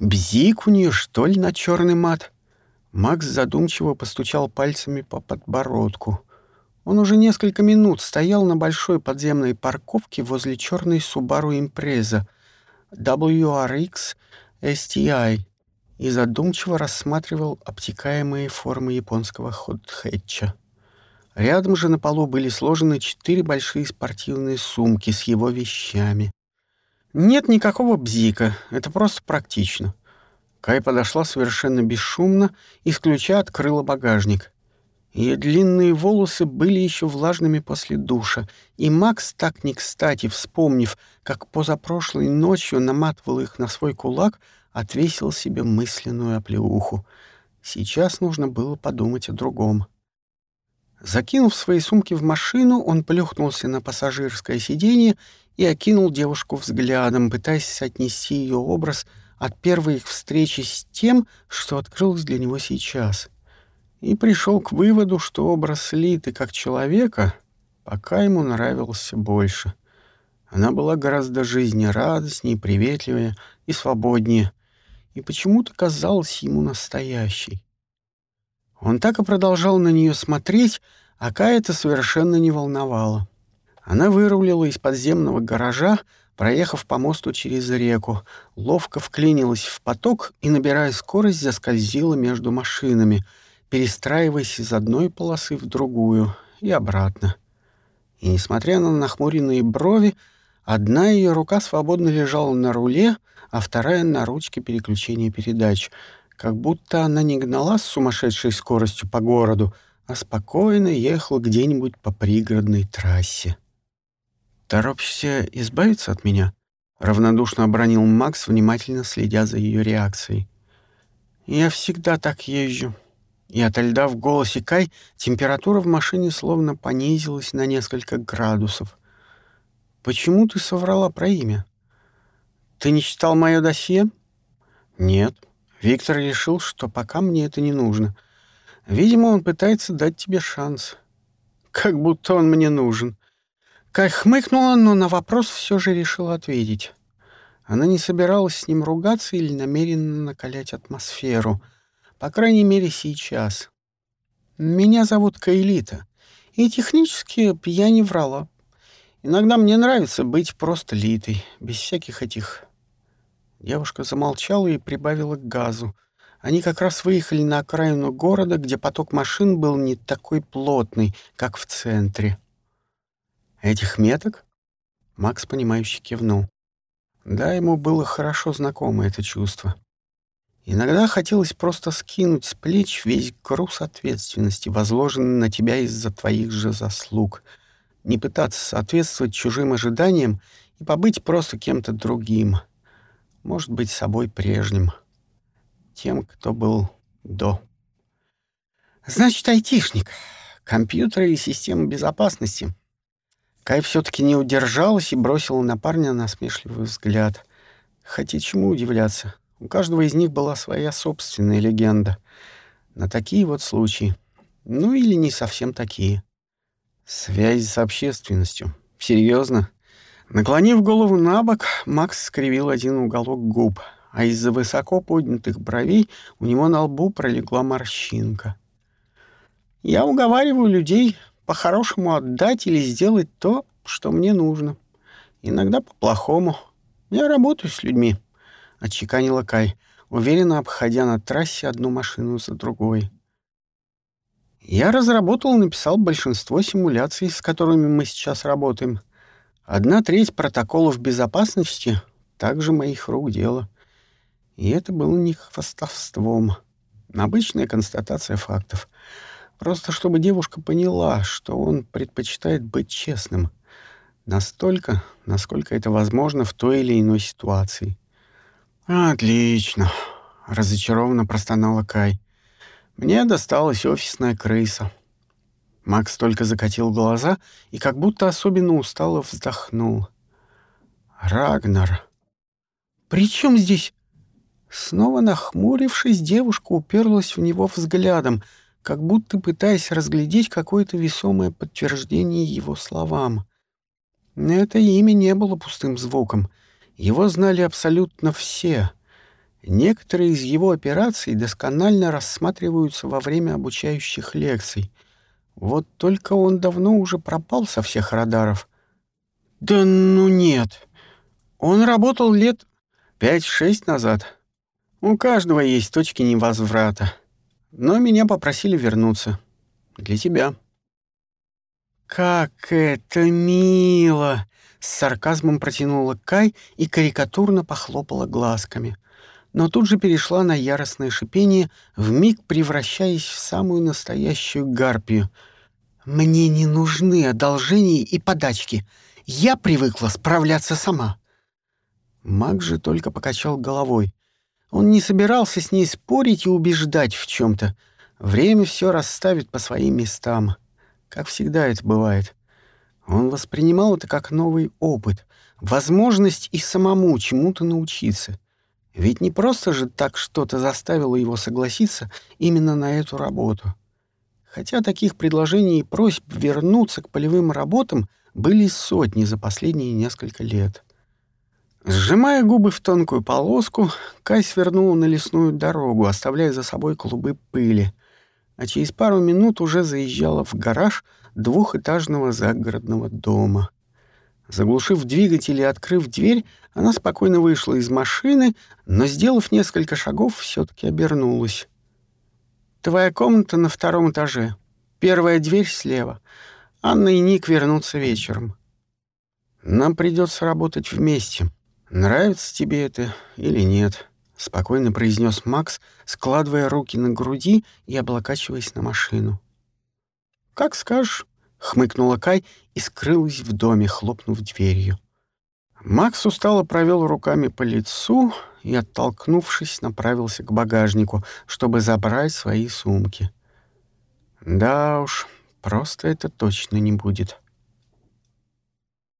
Бзик у нее, что ли, на черный мат? Макс задумчиво постучал пальцами по подбородку. Он уже несколько минут стоял на большой подземной парковке возле черной Subaru Impreza WRX STI и задумчиво рассматривал обтекаемые формы японского хот-хэтча. Рядом же на полу были сложены четыре большие спортивные сумки с его вещами. Нет никакого бзика, это просто практично. Кай подошла совершенно бесшумно и с ключа открыла багажник. Ее длинные волосы были еще влажными после душа, и Макс, так не кстати вспомнив, как позапрошлой ночью наматывал их на свой кулак, отвесил себе мысленную оплеуху. Сейчас нужно было подумать о другом. Закинув свои сумки в машину, он плюхнулся на пассажирское сиденье и окинул девушку взглядом, пытаясь отнести ее образ от первой их встречи с тем, что открылось для него сейчас. И пришел к выводу, что образ Литы как человека пока ему нравился больше. Она была гораздо жизнерадостнее, приветливее и свободнее, и почему-то казалась ему настоящей. Он так и продолжал на нее смотреть, а Кая это совершенно не волновало. Она вырулила из подземного гаража, проехав по мосту через реку, ловко вклинилась в поток и, набирая скорость, заскользила между машинами, перестраиваясь из одной полосы в другую и обратно. И, несмотря на нахмуренные брови, одна ее рука свободно лежала на руле, а вторая — на ручке переключения передач — как будто она не гнала с сумасшедшей скоростью по городу, а спокойно ехала где-нибудь по пригородной трассе. «Торопишься избавиться от меня?» — равнодушно обронил Макс, внимательно следя за ее реакцией. «Я всегда так езжу». И от льда в голосе Кай температура в машине словно понизилась на несколько градусов. «Почему ты соврала про имя? Ты не читал мое досье?» «Нет», Виктор решил, что пока мне это не нужно. Видимо, он пытается дать тебе шанс. Как будто он мне нужен. Кай хмыкнула, но на вопрос все же решила ответить. Она не собиралась с ним ругаться или намеренно накалять атмосферу. По крайней мере, сейчас. Меня зовут Каэлита. И технически я не врала. Иногда мне нравится быть просто Литой, без всяких этих Девушка замолчала и прибавила к газу. Они как раз выехали на окраину города, где поток машин был не такой плотный, как в центре. «Этих меток?» Макс, понимающе кивнул. Да, ему было хорошо знакомо это чувство. Иногда хотелось просто скинуть с плеч весь груз ответственности, возложенный на тебя из-за твоих же заслуг, не пытаться соответствовать чужим ожиданиям и побыть просто кем-то другим — может быть, собой прежним, тем, кто был до. Значит, айтишник, компьютеры и системы безопасности. Кай все-таки не удержалась и бросила на парня насмешливый взгляд. Хотя чему удивляться? У каждого из них была своя собственная легенда. На такие вот случаи. Ну или не совсем такие. Связь с общественностью. Серьезно? Наклонив голову на бок, Макс скривил один уголок губ, а из-за высоко поднятых бровей у него на лбу пролегла морщинка. «Я уговариваю людей по-хорошему отдать или сделать то, что мне нужно. Иногда по-плохому. Я работаю с людьми», — отчеканила Кай, уверенно обходя на трассе одну машину за другой. «Я разработал и написал большинство симуляций, с которыми мы сейчас работаем». Одна треть протоколов безопасности также моих рук дело. И это было не хвастовством. Обычная констатация фактов. Просто чтобы девушка поняла, что он предпочитает быть честным. Настолько, насколько это возможно в той или иной ситуации. «Отлично», — разочарованно простонала Кай. «Мне досталась офисная крыса. Макс только закатил глаза и как будто особенно устало вздохнул. «Рагнар!» «При чем здесь?» Снова нахмурившись, девушка уперлась в него взглядом, как будто пытаясь разглядеть какое-то весомое подтверждение его словам. Это имя не было пустым звуком. Его знали абсолютно все. Некоторые из его операций досконально рассматриваются во время обучающих лекций. Вот только он давно уже пропал со всех радаров. Да ну нет. Он работал лет пять-шесть назад. У каждого есть точки невозврата. Но меня попросили вернуться. Для тебя. «Как это мило!» — с сарказмом протянула Кай и карикатурно похлопала глазками. Но тут же перешла на яростное шипение, вмиг превращаясь в самую настоящую гарпию. «Мне не нужны одолжения и подачки. Я привыкла справляться сама». Маг же только покачал головой. Он не собирался с ней спорить и убеждать в чем то Время все расставит по своим местам как всегда это бывает. Он воспринимал это как новый опыт, возможность и самому чему-то научиться. Ведь не просто же так что-то заставило его согласиться именно на эту работу. Хотя таких предложений и просьб вернуться к полевым работам были сотни за последние несколько лет. Сжимая губы в тонкую полоску, Кай свернула на лесную дорогу, оставляя за собой клубы пыли — а через пару минут уже заезжала в гараж двухэтажного загородного дома. Заглушив двигатель и открыв дверь, она спокойно вышла из машины, но, сделав несколько шагов, все таки обернулась. «Твоя комната на втором этаже. Первая дверь слева. Анна и Ник вернутся вечером. Нам придется работать вместе. Нравится тебе это или нет?» — спокойно произнес Макс, складывая руки на груди и облокачиваясь на машину. «Как скажешь», — хмыкнула Кай и скрылась в доме, хлопнув дверью. Макс устало провел руками по лицу и, оттолкнувшись, направился к багажнику, чтобы забрать свои сумки. «Да уж, просто это точно не будет».